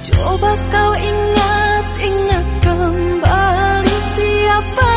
Coba kau ingat-ingat kembali siapa